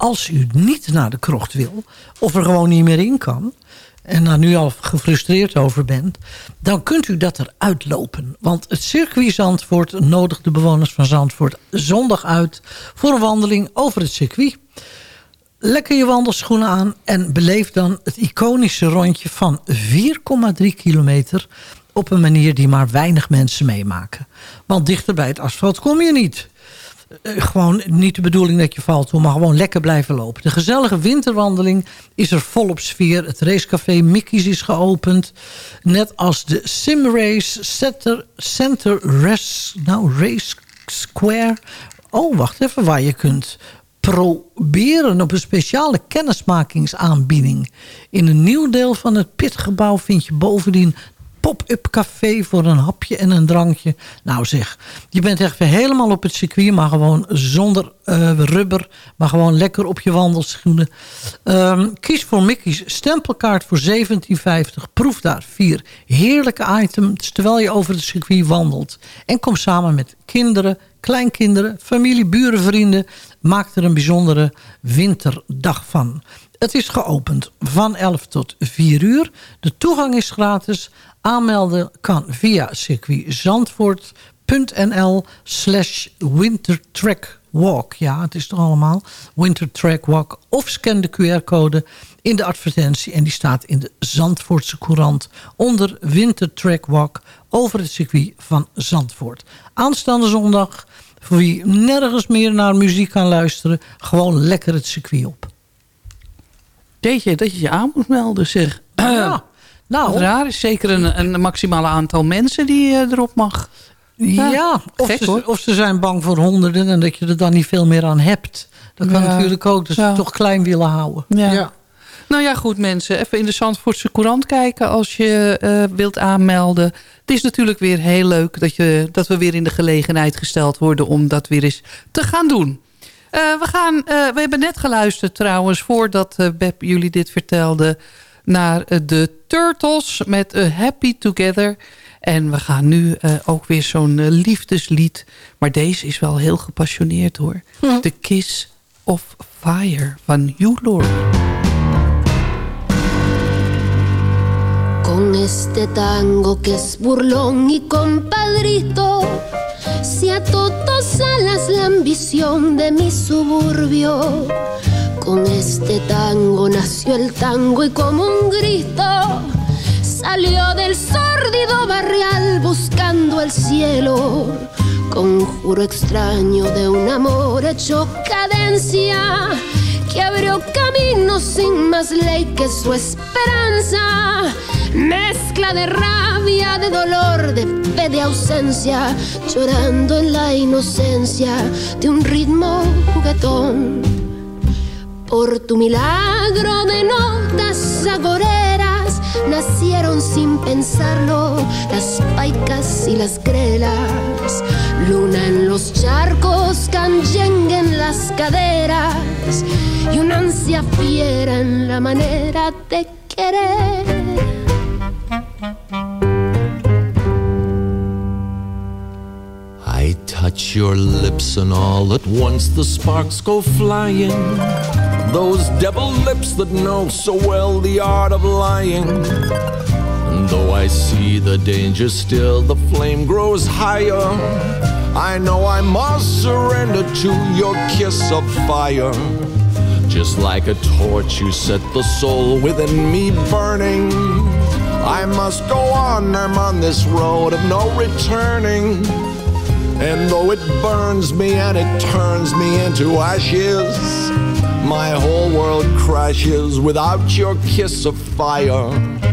Speaker 6: Als u niet naar de krocht wil, of er gewoon niet meer in kan... en daar nu al gefrustreerd over bent... dan kunt u dat eruit lopen. Want het circuit Zandvoort nodigt de bewoners van Zandvoort... zondag uit voor een wandeling over het circuit. Lekker je wandelschoenen aan en beleef dan het iconische rondje van 4,3 kilometer... op een manier die maar weinig mensen meemaken. Want dichter bij het asfalt kom je niet... eh, gewoon niet de bedoeling dat je valt, maar gewoon lekker blijven lopen. De gezellige winterwandeling is er volop sfeer. Het racecafé Mickey's is geopend. Net als de Simrace Center, Center Race, nou, Race Square. Oh, wacht even, waar je kunt proberen op een speciale kennismakingsaanbieding. In een nieuw deel van het pitgebouw vind je bovendien pop-up café voor een hapje en een drankje. Nou zeg, je bent echt weer helemaal op het circuit... maar gewoon zonder uh, rubber, maar gewoon lekker op je wandelschoenen. Um, kies voor Mickey's stempelkaart voor 17,50. Proef daar vier heerlijke items terwijl je over het circuit wandelt. En kom samen met kinderen, kleinkinderen, familie, buren, vrienden. Maak er een bijzondere winterdag van. Het is geopend van 11 tot 4 uur. De toegang is gratis. Aanmelden kan via circuitzandvoort.nl slash wintertrackwalk. Ja, het is toch allemaal wintertrackwalk. Of scan de QR-code in de advertentie. En die staat in de Zandvoortse Courant onder wintertrackwalk over het circuit van Zandvoort. Aanstaande zondag, voor wie nergens meer naar muziek kan luisteren... gewoon lekker het circuit op.
Speaker 5: Deed je dat je je aan moet melden, zeg.
Speaker 6: Ja. Nou,
Speaker 5: Wat raar is zeker een, een maximale aantal mensen die uh, erop mag.
Speaker 6: Ja, of,
Speaker 5: gek,
Speaker 6: ze,
Speaker 5: hoor.
Speaker 6: of ze zijn bang voor honderden en dat je er dan niet veel meer aan hebt. Dat kan
Speaker 5: Ja,
Speaker 6: natuurlijk ook, dus
Speaker 5: ja.
Speaker 6: toch klein willen houden.
Speaker 5: Ja. Nou ja, goed mensen. Even in de Zandvoortse Courant kijken als je eh, wilt aanmelden. Het is natuurlijk weer heel leuk dat, je, dat we weer in de gelegenheid gesteld worden... om dat weer eens te gaan doen. Eh, we, gaan, eh, we hebben net geluisterd trouwens, voordat eh, Beb jullie dit vertelde... naar eh, de Turtles met A Happy Together... En we gaan nu eh, ook weer zo'n eh, liefdeslied. Maar deze is wel heel gepassioneerd hoor. The Kiss of Fire van Hugh Laurie.
Speaker 9: Con este tango que es burlón y compadrito, si a todos alas la ambición de mi suburbio. Con este tango nació el tango y como un grito salió del sórdido barrial buscando el cielo. Conjuro extraño de un amor hecho cadencia que abrió camino sin más ley que su esperanza. Mezcla de rabia, de dolor, de fe, de ausencia, llorando en la inocencia de un ritmo juguetón. Por tu milagro de notas agoreras nacieron sin pensarlo las paicas y las grelas. Luna en los charcos, canyengue en las caderas y una ansia fiera en la manera de querer.
Speaker 3: I touch your lips and all at once the sparks go flying. Those devil lips that know so well the art of lying. And though I see the danger still, the flame grows higher. I know I must surrender to your kiss of fire. Just like a torch, you set the soul within me burning. I must go on, I'm on this road of no returning. And though it burns me and it turns me into ashes, my whole world crashes without your kiss of fire.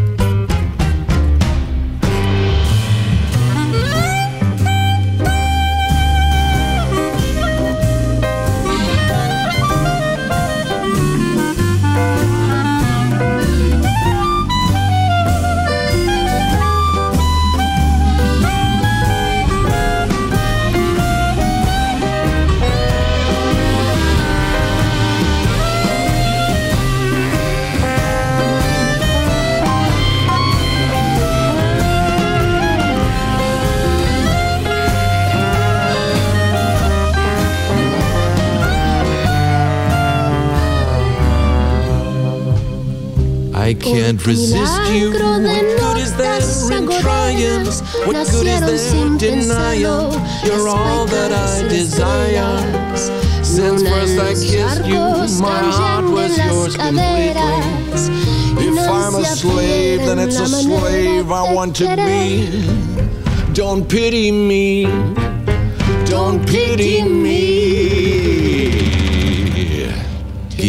Speaker 3: can't resist you. What good is there in
Speaker 9: triumphs?
Speaker 3: What good is there in
Speaker 9: denial?
Speaker 3: You're all that I desire. Since first I kissed you, my heart was yours completely. If I'm a slave, then it's a slave I want to be. Don't pity me.
Speaker 10: Don't pity me.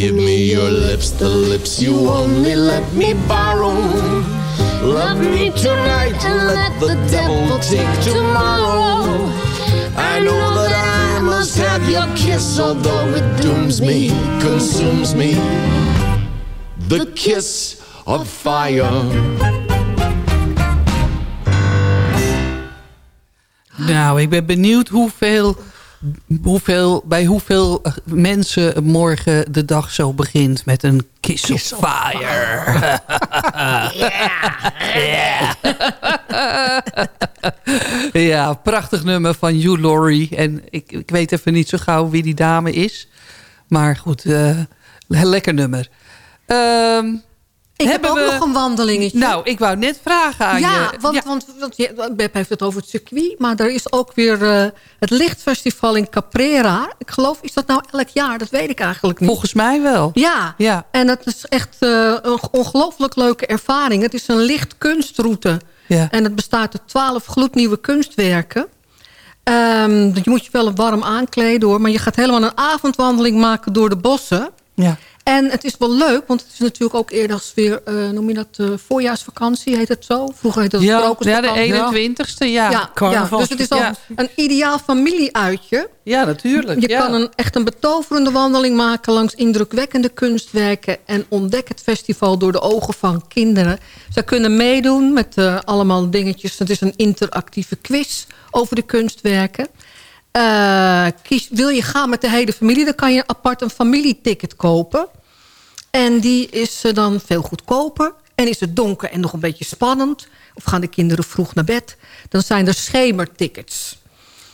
Speaker 10: Give me your lips, the lips you only let me borrow. Love me tonight and let the devil take tomorrow. I know that I must have your kiss, although it dooms me, consumes me. The kiss of fire.
Speaker 5: Nou, ik ben benieuwd hoeveel, hoeveel, bij hoeveel mensen morgen de dag zo begint met een kiss, of fire. Ja. ja, prachtig nummer van Hugh Laurie. En ik, ik weet even niet zo gauw wie die dame is. Maar goed, eh, lekker nummer. Ehm,
Speaker 4: Ik heb
Speaker 5: hebben
Speaker 4: ook
Speaker 5: we-
Speaker 4: nog een wandelingetje.
Speaker 5: Nou, ik wou net vragen aan
Speaker 4: ja,
Speaker 5: je.
Speaker 4: want, want, want ja, Beb heeft het over het circuit. Maar er is ook weer eh, het lichtfestival in Caprera. Ik geloof, is dat nou elk jaar? Dat weet ik eigenlijk niet.
Speaker 5: Volgens mij wel.
Speaker 4: Ja,
Speaker 5: Ja.
Speaker 4: en het is echt eh, een ongelooflijk leuke ervaring. Het is een licht kunstroute.
Speaker 5: Ja.
Speaker 4: En het bestaat uit twaalf gloednieuwe kunstwerken. Ehm, je moet je wel warm aankleden hoor. Maar je gaat helemaal een avondwandeling maken door de bossen.
Speaker 5: Ja.
Speaker 4: En het is wel leuk, want het is natuurlijk ook eerder weer, eh, noem je dat, eh, voorjaarsvakantie, heet het zo? Vroeger heette het
Speaker 5: Ja, ja, de 21ste, ja.
Speaker 4: Ja, dus het is al
Speaker 5: Ja.
Speaker 4: een ideaal familieuitje.
Speaker 5: Ja, natuurlijk.
Speaker 4: Je kan een, echt een betoverende wandeling maken langs indrukwekkende kunstwerken... en ontdek het festival door de ogen van kinderen. Zij kunnen meedoen met eh, allemaal dingetjes. Het is een interactieve quiz over de kunstwerken. Kies, wil je gaan met de hele familie, dan kan je apart een familieticket kopen. En die is eh, dan veel goedkoper. En is het donker en nog een beetje spannend... of gaan de kinderen vroeg naar bed... dan zijn er schemertickets.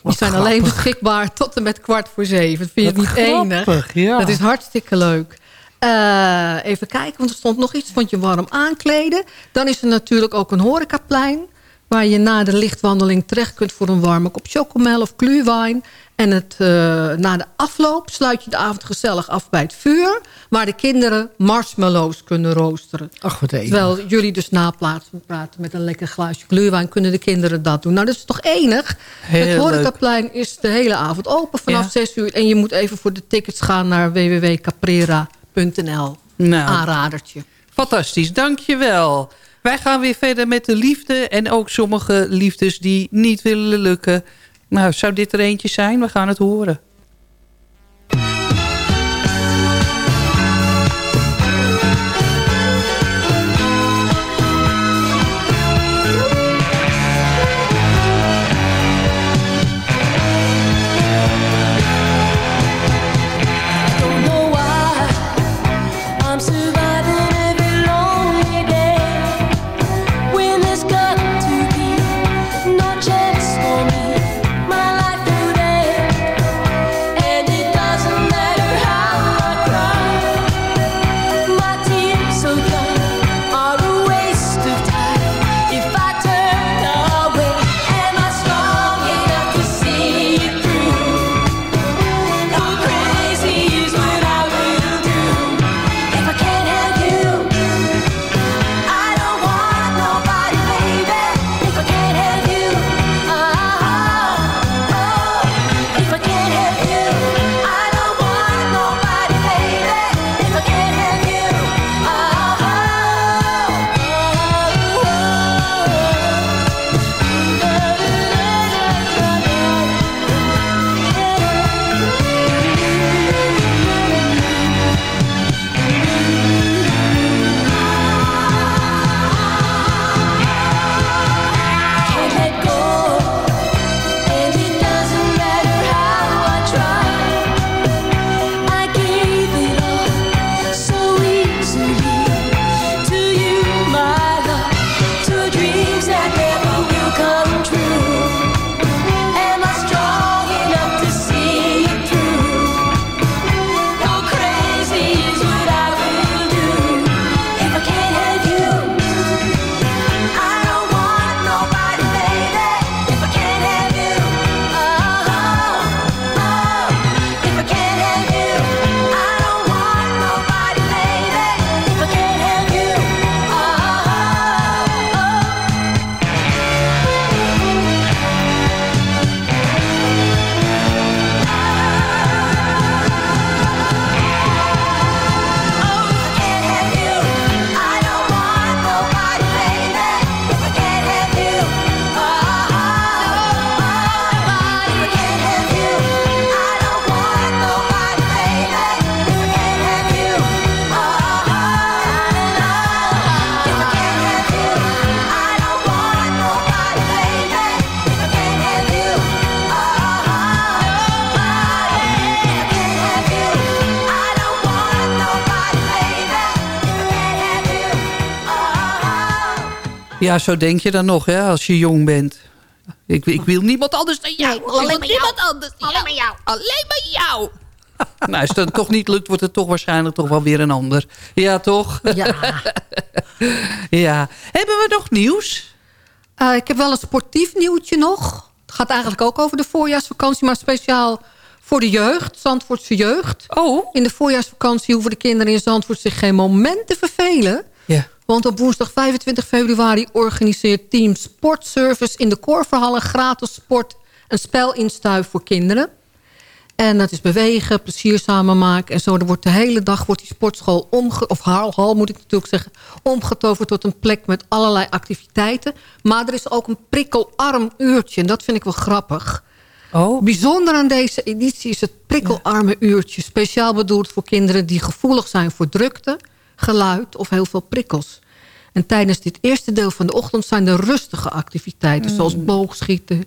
Speaker 4: Die zijn alleen beschikbaar tot en met kwart voor zeven. Vind je
Speaker 6: Wat
Speaker 4: niet enig?
Speaker 6: grappig, ja.
Speaker 4: Dat is hartstikke leuk. Eh, even kijken, want er stond nog iets. Vond je warm aankleden. Dan is er natuurlijk ook een horecaplein... waar je na de lichtwandeling terecht kunt voor een warme kop chocomel of glühwein. En het, eh, na de afloop sluit je de avond gezellig af bij het vuur... waar de kinderen marshmallows kunnen roosteren.
Speaker 6: Ach, wat even.
Speaker 4: Terwijl jullie dus napraten praten met een lekker glaasje glühwein... kunnen de kinderen dat doen. Nou, dat is toch enig?
Speaker 5: Heel
Speaker 4: het horecaplein is de hele avond open vanaf
Speaker 5: Ja.
Speaker 4: 6 uur. En je moet even voor de tickets gaan naar www.caprera.nl.
Speaker 5: Nou.
Speaker 4: Aanradertje.
Speaker 5: Fantastisch, dankjewel. Wij gaan weer verder met de liefde. En ook sommige liefdes die niet willen lukken. Nou, zou dit er eentje zijn? We gaan het horen.
Speaker 11: Ja, zo denk je dan nog, hè, als je jong bent. Ik, ik wil niemand anders dan jou.
Speaker 4: Nee, alleen maar
Speaker 11: niemand anders dan
Speaker 4: Alleen maar jou.
Speaker 11: Alleen maar jou. nou, als dat toch niet lukt, wordt het toch waarschijnlijk toch wel weer een ander. Ja, toch?
Speaker 4: Ja.
Speaker 11: ja. Hebben we nog nieuws?
Speaker 4: Eh, ik heb wel een sportief nieuwtje nog. Het gaat eigenlijk ook over de voorjaarsvakantie, maar speciaal voor de jeugd, Zandvoortse jeugd.
Speaker 11: Oh.
Speaker 4: In de voorjaarsvakantie hoeven de kinderen in Zandvoort zich geen moment te vervelen.
Speaker 11: Ja.
Speaker 4: Want op woensdag 25 februari organiseert Team Sportservice in de Korverhallen gratis sport- en spelinstuif voor kinderen. En dat is bewegen, plezier samen maken en zo. Er wordt de hele dag wordt die sportschool, omge of hal, hal moet ik natuurlijk zeggen... omgetoverd tot een plek met allerlei activiteiten. Maar er is ook een prikkelarm uurtje en dat vind ik wel grappig.
Speaker 11: Oh.
Speaker 4: Bijzonder aan deze editie is het prikkelarme uurtje. Speciaal bedoeld voor kinderen die gevoelig zijn voor drukte, geluid of heel veel prikkels. En tijdens dit eerste deel van de ochtend zijn er rustige activiteiten... zoals boogschieten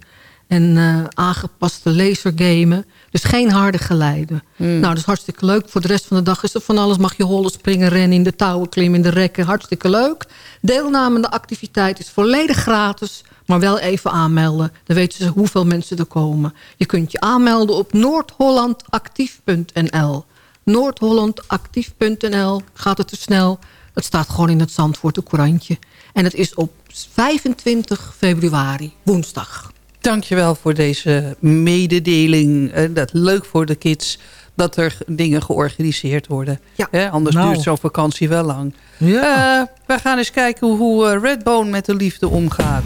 Speaker 4: en eh, aangepaste lasergamen. Dus geen harde geluiden. Nou, dat is hartstikke leuk. Voor de rest van de dag is er van alles. Mag je hollen, springen, rennen, in de touwen klimmen, in de rekken. Hartstikke leuk. Deelname aan de activiteit is volledig gratis... maar wel even aanmelden. Dan weten ze hoeveel mensen er komen. Je kunt je aanmelden op noordhollandactief.nl. Noordhollandactief.nl. Gaat het te snel? Dat staat gewoon in het Zandvoort courantje. En het is op 25 februari, woensdag.
Speaker 11: Dankjewel voor deze mededeling. Eh, Dat leuk voor de kids dat er dingen georganiseerd worden.
Speaker 4: Ja.
Speaker 11: Hè, anders
Speaker 6: Nou.
Speaker 11: duurt zo'n vakantie wel lang.
Speaker 6: Ja.
Speaker 11: Eh, we gaan eens kijken hoe eh, Redbone met de liefde omgaat.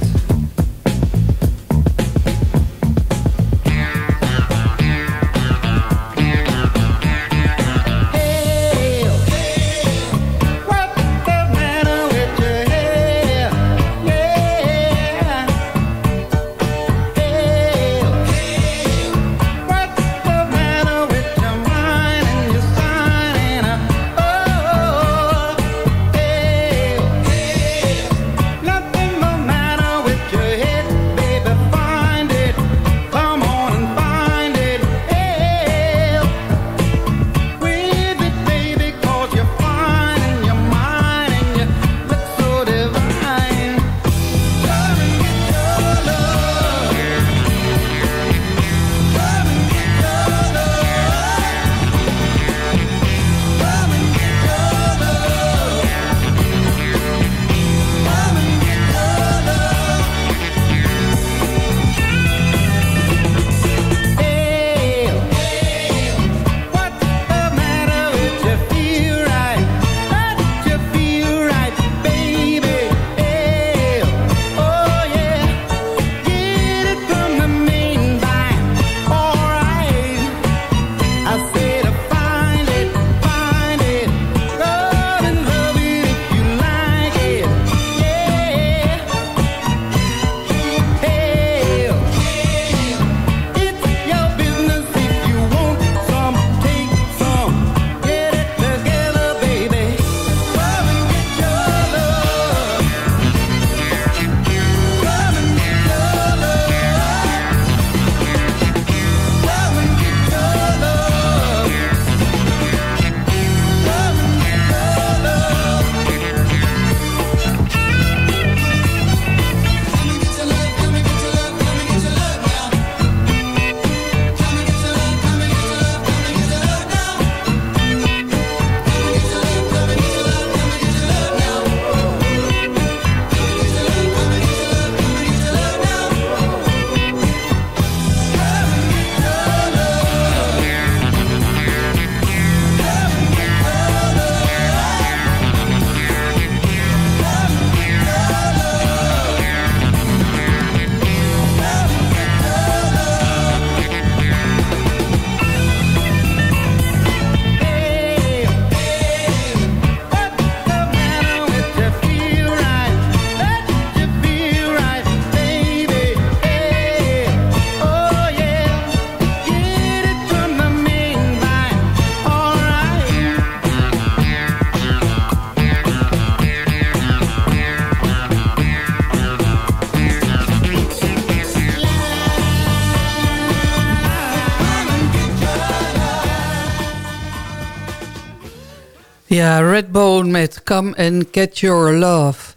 Speaker 11: Ja, Redbone met Come and Get Your Love.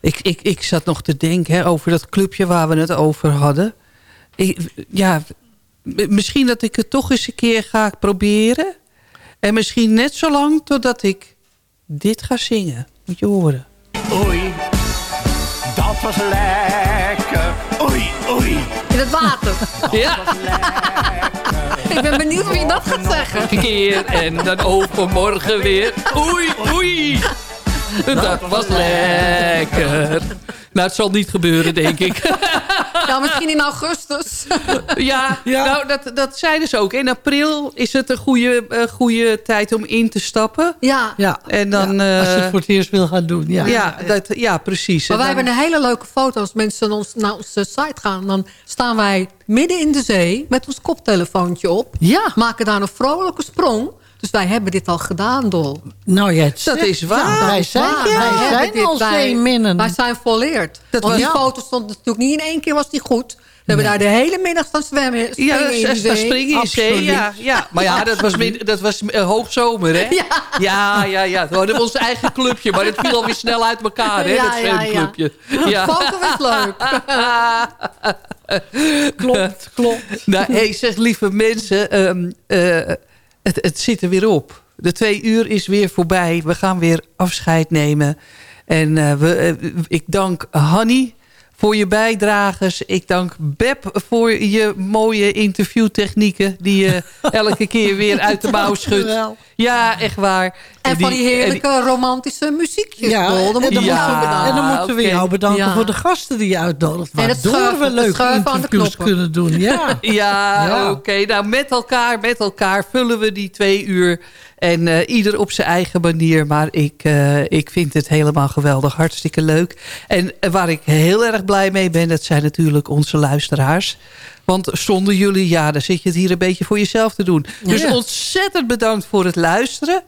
Speaker 5: Ik, ik, ik zat nog te denken hè, over dat clubje waar we het over hadden. Ik, ja, misschien dat ik het toch eens een keer ga proberen. En misschien net zo lang totdat ik dit ga zingen. Moet je horen.
Speaker 12: Oei, dat was lekker. Oei, oei,
Speaker 4: In het water.
Speaker 5: Ja,
Speaker 4: Ik ben benieuwd wie dat gaat zeggen.
Speaker 5: een keer en dan overmorgen weer. Oei, oei. Dat was lekker. Nou, het zal niet gebeuren, denk ik.
Speaker 4: Ja, misschien in augustus.
Speaker 5: Ja, nou, dat, dat zeiden ze ook. In april is het een goede, eh, goede tijd om in te stappen.
Speaker 4: Ja.
Speaker 6: Ja,
Speaker 5: En dan...
Speaker 6: ja, als je
Speaker 5: eh,
Speaker 6: het voor het eerst wil gaan doen. Ja,
Speaker 5: ja, dat, ja, precies.
Speaker 4: Maar
Speaker 5: En
Speaker 4: wij
Speaker 5: dan-
Speaker 4: hebben een hele leuke foto. Als mensen ons, naar onze site gaan, dan staan wij midden in de zee... met ons koptelefoontje op.
Speaker 6: Ja.
Speaker 4: Maken daar een vrolijke sprong. Dus wij hebben dit al gedaan, Dol.
Speaker 6: Nou, jij het
Speaker 5: Dat
Speaker 6: zegt.
Speaker 5: is waar.
Speaker 6: Ja, wij zijn,
Speaker 4: Ja,
Speaker 6: wij zijn
Speaker 4: dit-
Speaker 6: al
Speaker 4: wij-
Speaker 6: zeeminnen.
Speaker 4: Wij zijn volleerd.
Speaker 5: Dat was-
Speaker 4: die
Speaker 6: ja.
Speaker 4: foto stond natuurlijk niet in één keer was die goed. We hebben daar de hele middag staan zwemmen.
Speaker 5: Ja,
Speaker 4: springen
Speaker 5: dat
Speaker 4: in zee.
Speaker 5: springen in zee.
Speaker 6: Absoluut.
Speaker 5: Ja, ja. Maar ja, dat was, min- dat was eh, hoogzomer, hè?
Speaker 4: Ja.
Speaker 5: ja, ja. ja. We hadden ons eigen clubje, maar het viel alweer snel uit elkaar, hè?
Speaker 4: Ja,
Speaker 5: dat
Speaker 4: ja, ja.
Speaker 5: zwemclubje.
Speaker 4: De
Speaker 5: Ja.
Speaker 4: foto is leuk.
Speaker 6: Klopt, klopt.
Speaker 5: Nou, hey, zeg lieve mensen, ehm, eh, het, zit er weer op. De twee uur is weer voorbij. We gaan weer afscheid nemen. En eh, we, eh, ik dank Hanny voor je bijdrages. Ik dank Beb voor je mooie interviewtechnieken... die je elke keer weer uit de mouw schudt. Ja, echt waar.
Speaker 4: En van die
Speaker 5: en die-
Speaker 4: heerlijke romantische muziekjes.
Speaker 6: Ja.
Speaker 4: Dan
Speaker 6: en
Speaker 4: moeten we
Speaker 5: ja.
Speaker 4: jou bedanken.
Speaker 6: En dan moeten we
Speaker 5: oké.
Speaker 6: jou bedanken
Speaker 4: Ja.
Speaker 6: voor de gasten die je uitnodigt.
Speaker 4: En het
Speaker 6: Waardoor
Speaker 4: schuiven-
Speaker 6: we leuke interviews kunnen doen. Ja.
Speaker 5: Ja,
Speaker 6: Ja.
Speaker 5: oké. Nou, met elkaar, met elkaar vullen we die twee uur. En eh, ieder op zijn eigen manier. Maar ik, eh, ik vind het helemaal geweldig. Hartstikke leuk. En eh, waar ik heel erg blij mee ben... dat zijn natuurlijk onze luisteraars. Want zonder jullie, ja, dan zit je het hier een beetje voor jezelf te doen. Dus
Speaker 6: Ja.
Speaker 5: ontzettend bedankt voor het luisteren.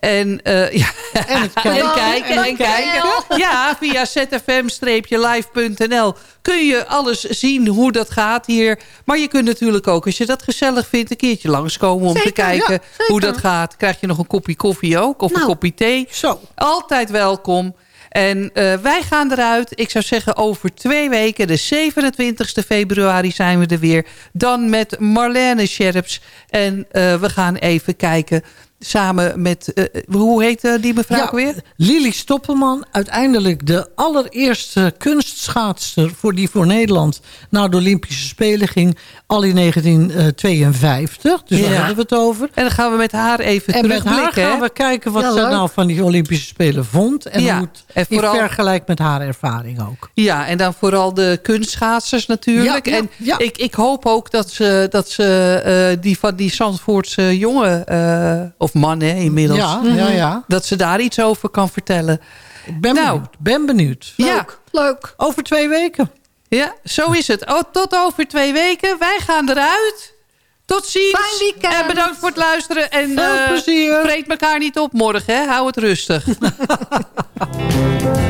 Speaker 5: En, eh, ja,
Speaker 6: En het
Speaker 5: en
Speaker 6: kijken.
Speaker 5: en kijken. Ja, via zfm-live.nl kun je alles zien hoe dat gaat hier. Maar je kunt natuurlijk ook, als je dat gezellig vindt... een keertje langskomen om te kijken
Speaker 4: ja,
Speaker 5: hoe dat gaat. Krijg je nog een kopje koffie ook, of een
Speaker 4: Nou.
Speaker 5: kopje thee.
Speaker 6: Zo.
Speaker 5: Altijd welkom. En eh, wij gaan eruit. Ik zou zeggen over twee weken, de 27 februari zijn we er weer. Dan met Marlene Scherps. En eh, we gaan even kijken samen met... eh, hoe heet eh, die mevrouw weer?
Speaker 6: Lili Stoppelman, uiteindelijk de allereerste kunstschaatster... voor die voor Nederland naar de Olympische Spelen ging... al in 1952. Dus daar hebben we het over.
Speaker 5: En dan gaan we met haar even
Speaker 6: En met haar gaan we kijken wat
Speaker 4: Ja,
Speaker 6: ze nou van die Olympische Spelen vond. En hoe het
Speaker 5: en vooral-
Speaker 6: in vergelijk met haar ervaring ook.
Speaker 5: Ja, en dan vooral de kunstschaatsers natuurlijk. En. Ik, ik hoop ook dat ze, dat ze eh, die van die Zandvoortse jongen... eh, of man hè, inmiddels...
Speaker 6: Ja, ja, ja.
Speaker 5: dat ze daar iets over kan vertellen.
Speaker 6: Ik ben
Speaker 5: Nou.
Speaker 6: benieuwd. Ben benieuwd.
Speaker 5: Ja,
Speaker 4: Leuk.
Speaker 6: Over twee weken.
Speaker 5: ja, zo is het. Oh, tot over twee weken. Wij gaan eruit. Tot ziens.
Speaker 4: Fijn weekend.
Speaker 5: En bedankt voor het luisteren. En
Speaker 6: Veel
Speaker 5: eh,
Speaker 6: plezier.
Speaker 5: vreet elkaar niet op morgen. Hè? Hou het rustig.